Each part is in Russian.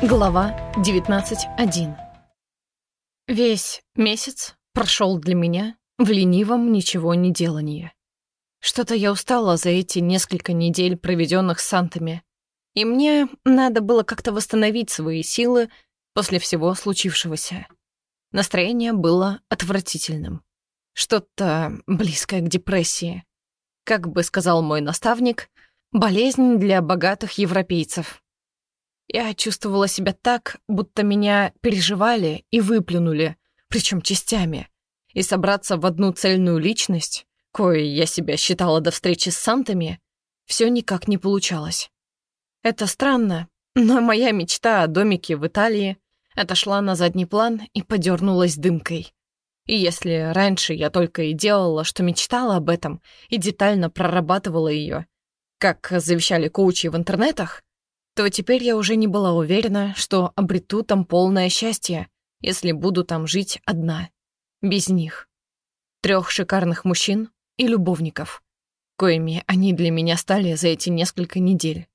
Глава 19.1 Весь месяц прошел для меня в ленивом ничего не делании. Что-то я устала за эти несколько недель, проведенных с Сантами, и мне надо было как-то восстановить свои силы после всего случившегося. Настроение было отвратительным. Что-то близкое к депрессии. Как бы сказал мой наставник, болезнь для богатых европейцев. Я чувствовала себя так, будто меня переживали и выплюнули, причем частями. И собраться в одну цельную личность, кое я себя считала до встречи с Сантами, все никак не получалось. Это странно, но моя мечта о домике в Италии отошла на задний план и подернулась дымкой. И если раньше я только и делала, что мечтала об этом, и детально прорабатывала ее, как завещали коучи в интернетах, то теперь я уже не была уверена, что обрету там полное счастье, если буду там жить одна, без них. Трех шикарных мужчин и любовников, коими они для меня стали за эти несколько недель.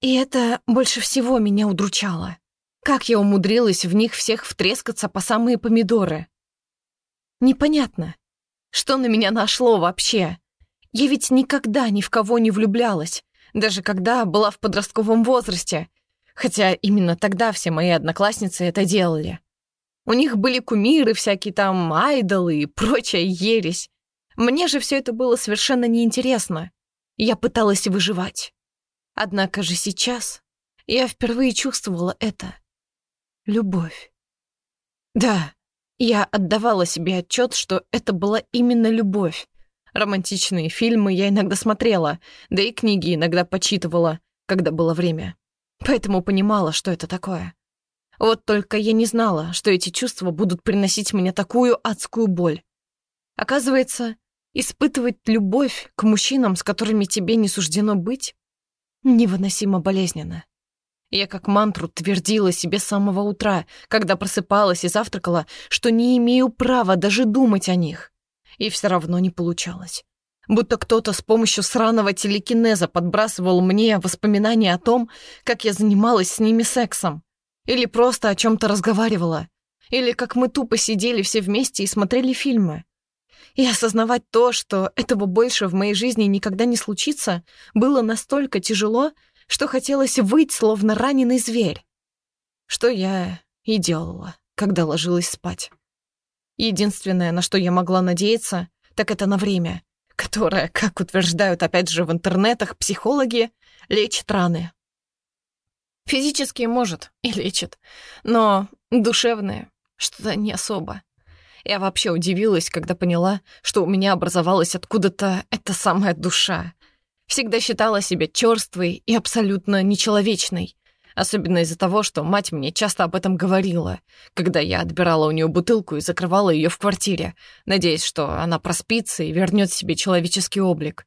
И это больше всего меня удручало. Как я умудрилась в них всех втрескаться по самые помидоры? Непонятно. Что на меня нашло вообще? Я ведь никогда ни в кого не влюблялась, даже когда была в подростковом возрасте, хотя именно тогда все мои одноклассницы это делали. У них были кумиры, всякие там айдолы и прочая ересь. Мне же все это было совершенно неинтересно. Я пыталась выживать. Однако же сейчас я впервые чувствовала это. Любовь. Да, я отдавала себе отчет, что это была именно любовь, Романтичные фильмы я иногда смотрела, да и книги иногда почитывала, когда было время. Поэтому понимала, что это такое. Вот только я не знала, что эти чувства будут приносить мне такую адскую боль. Оказывается, испытывать любовь к мужчинам, с которыми тебе не суждено быть, невыносимо болезненно. Я как мантру твердила себе с самого утра, когда просыпалась и завтракала, что не имею права даже думать о них и все равно не получалось. Будто кто-то с помощью сраного телекинеза подбрасывал мне воспоминания о том, как я занималась с ними сексом. Или просто о чем-то разговаривала. Или как мы тупо сидели все вместе и смотрели фильмы. И осознавать то, что этого больше в моей жизни никогда не случится, было настолько тяжело, что хотелось выть, словно раненый зверь. Что я и делала, когда ложилась спать. Единственное, на что я могла надеяться, так это на время, которое, как утверждают опять же в интернетах психологи, лечит раны. Физически может и лечит, но душевное что-то не особо. Я вообще удивилась, когда поняла, что у меня образовалась откуда-то эта самая душа. Всегда считала себя черствой и абсолютно нечеловечной, Особенно из-за того, что мать мне часто об этом говорила, когда я отбирала у нее бутылку и закрывала ее в квартире, надеясь, что она проспится и вернет себе человеческий облик.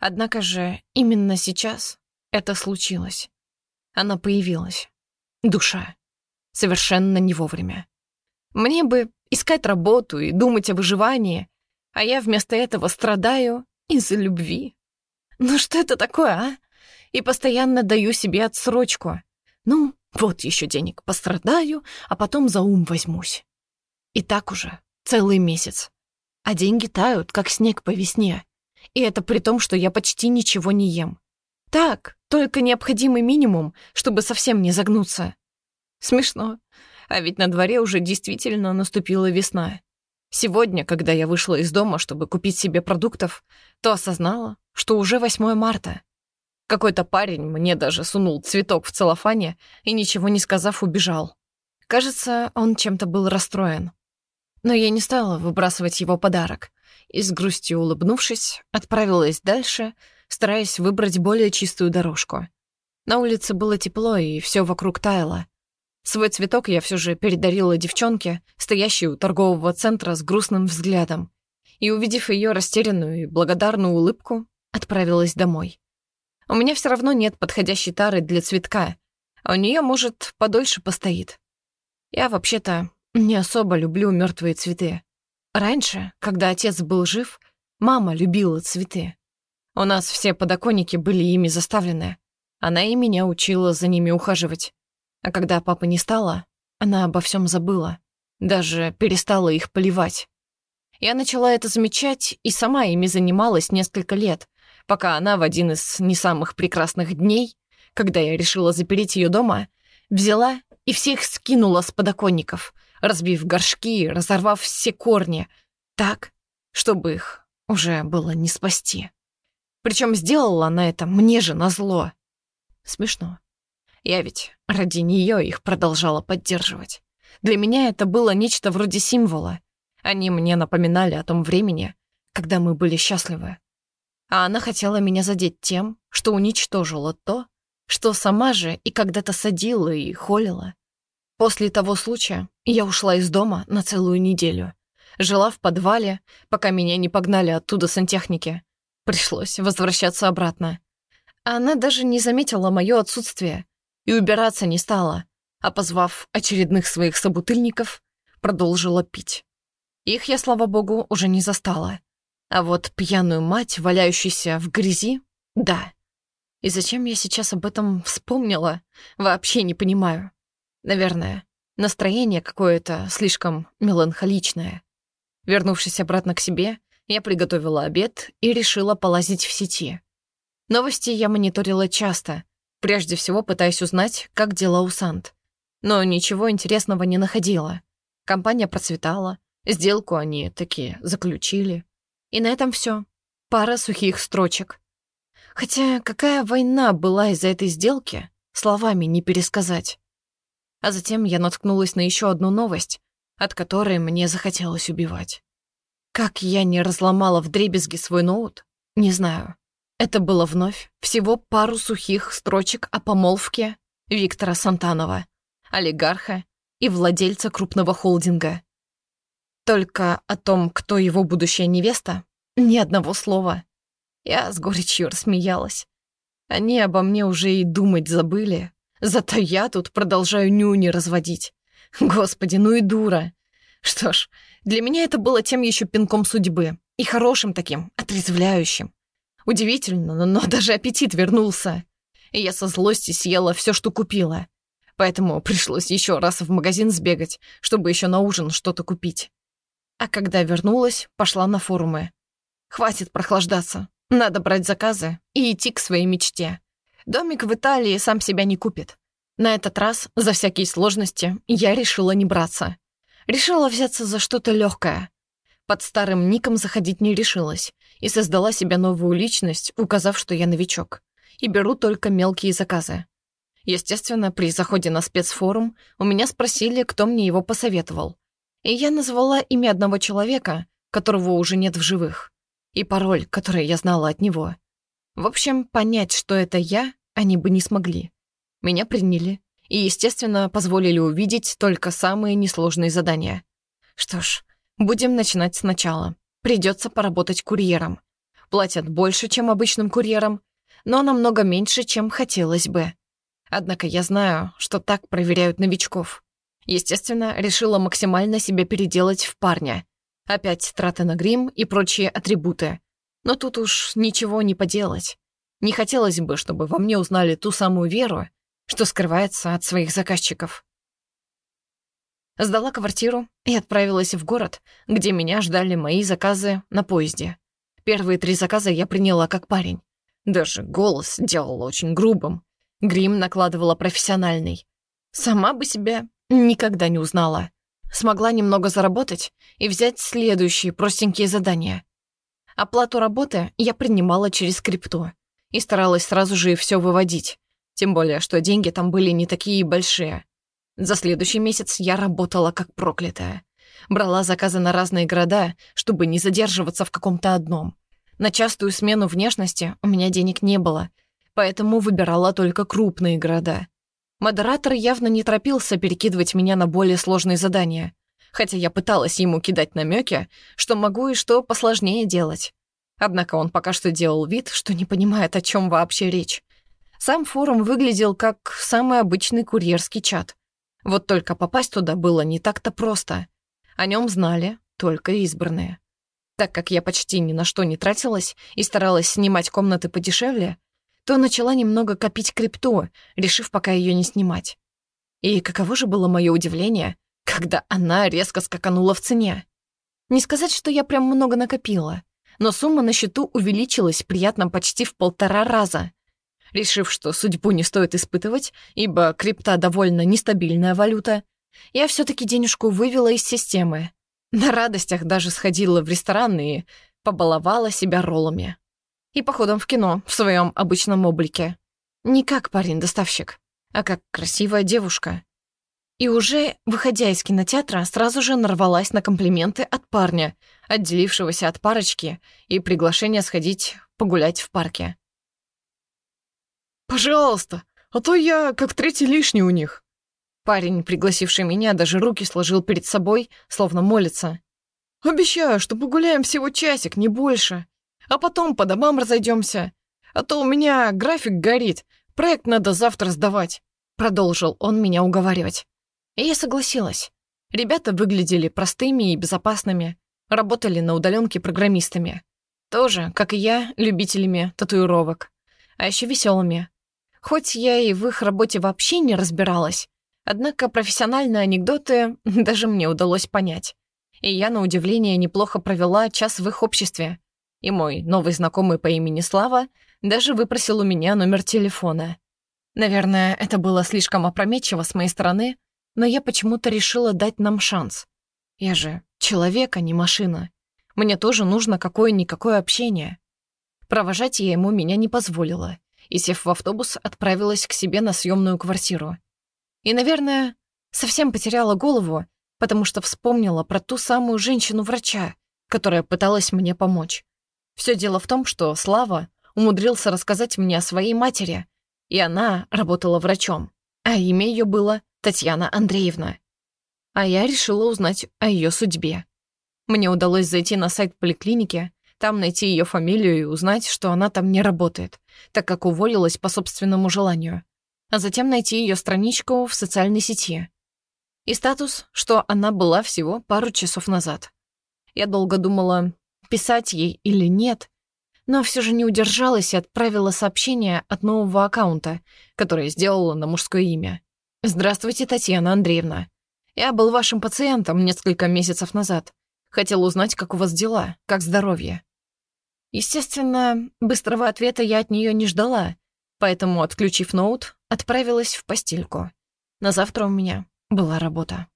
Однако же именно сейчас это случилось. Она появилась. Душа. Совершенно не вовремя. Мне бы искать работу и думать о выживании, а я вместо этого страдаю из-за любви. Ну что это такое, а? И постоянно даю себе отсрочку. Ну, вот еще денег пострадаю, а потом за ум возьмусь. И так уже целый месяц. А деньги тают, как снег по весне. И это при том, что я почти ничего не ем. Так, только необходимый минимум, чтобы совсем не загнуться. Смешно. А ведь на дворе уже действительно наступила весна. Сегодня, когда я вышла из дома, чтобы купить себе продуктов, то осознала, что уже 8 марта. Какой-то парень мне даже сунул цветок в целлофане и, ничего не сказав, убежал. Кажется, он чем-то был расстроен. Но я не стала выбрасывать его подарок и, с грустью улыбнувшись, отправилась дальше, стараясь выбрать более чистую дорожку. На улице было тепло, и все вокруг таяло. Свой цветок я все же передарила девчонке, стоящей у торгового центра с грустным взглядом, и, увидев ее растерянную и благодарную улыбку, отправилась домой. У меня все равно нет подходящей тары для цветка, а у нее, может, подольше постоит. Я вообще-то не особо люблю мертвые цветы. Раньше, когда отец был жив, мама любила цветы. У нас все подоконники были ими заставлены. Она и меня учила за ними ухаживать. А когда папы не стало, она обо всем забыла, даже перестала их поливать. Я начала это замечать и сама ими занималась несколько лет, пока она в один из не самых прекрасных дней, когда я решила запереть ее дома, взяла и всех скинула с подоконников, разбив горшки, разорвав все корни, так, чтобы их уже было не спасти. Причем сделала она это мне же назло. Смешно. Я ведь ради нее их продолжала поддерживать. Для меня это было нечто вроде символа. Они мне напоминали о том времени, когда мы были счастливы. А она хотела меня задеть тем, что уничтожила то, что сама же и когда-то садила и холила. После того случая я ушла из дома на целую неделю. Жила в подвале, пока меня не погнали оттуда сантехники. Пришлось возвращаться обратно. Она даже не заметила мое отсутствие и убираться не стала, а позвав очередных своих собутыльников, продолжила пить. Их я, слава богу, уже не застала. А вот пьяную мать, валяющуюся в грязи, да. И зачем я сейчас об этом вспомнила, вообще не понимаю. Наверное, настроение какое-то слишком меланхоличное. Вернувшись обратно к себе, я приготовила обед и решила полазить в сети. Новости я мониторила часто, прежде всего пытаясь узнать, как дела у Сант. Но ничего интересного не находила. Компания процветала, сделку они такие заключили. И на этом все. Пара сухих строчек. Хотя какая война была из-за этой сделки, словами не пересказать. А затем я наткнулась на еще одну новость, от которой мне захотелось убивать. Как я не разломала в дребезги свой ноут, не знаю. Это было вновь всего пару сухих строчек о помолвке Виктора Сантанова, олигарха и владельца крупного холдинга. Только о том, кто его будущая невеста, ни одного слова. Я с горечью рассмеялась. Они обо мне уже и думать забыли. Зато я тут продолжаю нюни разводить. Господи, ну и дура. Что ж, для меня это было тем еще пинком судьбы. И хорошим таким, отрезвляющим. Удивительно, но даже аппетит вернулся. И я со злости съела все, что купила. Поэтому пришлось еще раз в магазин сбегать, чтобы еще на ужин что-то купить. А когда вернулась, пошла на форумы. Хватит прохлаждаться. Надо брать заказы и идти к своей мечте. Домик в Италии сам себя не купит. На этот раз, за всякие сложности, я решила не браться. Решила взяться за что-то легкое. Под старым ником заходить не решилась и создала себе новую личность, указав, что я новичок. И беру только мелкие заказы. Естественно, при заходе на спецфорум у меня спросили, кто мне его посоветовал и я назвала имя одного человека, которого уже нет в живых, и пароль, который я знала от него. В общем, понять, что это я, они бы не смогли. Меня приняли и, естественно, позволили увидеть только самые несложные задания. Что ж, будем начинать сначала. Придется поработать курьером. Платят больше, чем обычным курьерам, но намного меньше, чем хотелось бы. Однако я знаю, что так проверяют новичков. Естественно, решила максимально себя переделать в парня. Опять траты на грим и прочие атрибуты. Но тут уж ничего не поделать. Не хотелось бы, чтобы во мне узнали ту самую веру, что скрывается от своих заказчиков. Сдала квартиру и отправилась в город, где меня ждали мои заказы на поезде. Первые три заказа я приняла как парень. Даже голос делала очень грубым. Грим накладывала профессиональный. Сама бы себя Никогда не узнала. Смогла немного заработать и взять следующие простенькие задания. Оплату работы я принимала через крипту и старалась сразу же все выводить. Тем более, что деньги там были не такие большие. За следующий месяц я работала как проклятая. Брала заказы на разные города, чтобы не задерживаться в каком-то одном. На частую смену внешности у меня денег не было, поэтому выбирала только крупные города. Модератор явно не торопился перекидывать меня на более сложные задания, хотя я пыталась ему кидать намеки, что могу и что посложнее делать. Однако он пока что делал вид, что не понимает, о чем вообще речь. Сам форум выглядел как самый обычный курьерский чат. Вот только попасть туда было не так-то просто. О нем знали только избранные. Так как я почти ни на что не тратилась и старалась снимать комнаты подешевле, то начала немного копить крипту, решив пока ее не снимать. И каково же было мое удивление, когда она резко скаканула в цене. Не сказать, что я прям много накопила, но сумма на счету увеличилась приятно почти в полтора раза. Решив, что судьбу не стоит испытывать, ибо крипта довольно нестабильная валюта, я все таки денежку вывела из системы. На радостях даже сходила в ресторан и побаловала себя роллами. И походом в кино в своем обычном облике. Не как парень-доставщик, а как красивая девушка. И уже, выходя из кинотеатра, сразу же нарвалась на комплименты от парня, отделившегося от парочки, и приглашение сходить погулять в парке. «Пожалуйста, а то я как третий лишний у них». Парень, пригласивший меня, даже руки сложил перед собой, словно молится. «Обещаю, что погуляем всего часик, не больше. А потом по домам разойдемся. А то у меня график горит, проект надо завтра сдавать», — продолжил он меня уговаривать. И я согласилась. Ребята выглядели простыми и безопасными, работали на удаленке программистами. Тоже, как и я, любителями татуировок. А еще веселыми. Хоть я и в их работе вообще не разбиралась, однако профессиональные анекдоты даже мне удалось понять. И я, на удивление, неплохо провела час в их обществе. И мой новый знакомый по имени Слава даже выпросил у меня номер телефона. Наверное, это было слишком опрометчиво с моей стороны, но я почему-то решила дать нам шанс. Я же человек, а не машина. Мне тоже нужно какое-никакое общение. Провожать я ему меня не позволила, и, сев в автобус, отправилась к себе на съемную квартиру. И, наверное, совсем потеряла голову, потому что вспомнила про ту самую женщину-врача, которая пыталась мне помочь. Все дело в том, что Слава умудрился рассказать мне о своей матери, и она работала врачом, а имя ее было Татьяна Андреевна. А я решила узнать о ее судьбе. Мне удалось зайти на сайт поликлиники, там найти ее фамилию и узнать, что она там не работает, так как уволилась по собственному желанию, а затем найти ее страничку в социальной сети. И статус, что она была всего пару часов назад. Я долго думала, писать ей или нет, но все же не удержалась и отправила сообщение от нового аккаунта, которое сделала на мужское имя. «Здравствуйте, Татьяна Андреевна. Я был вашим пациентом несколько месяцев назад. Хотел узнать, как у вас дела, как здоровье». Естественно, быстрого ответа я от нее не ждала, поэтому, отключив ноут, отправилась в постельку. На завтра у меня была работа.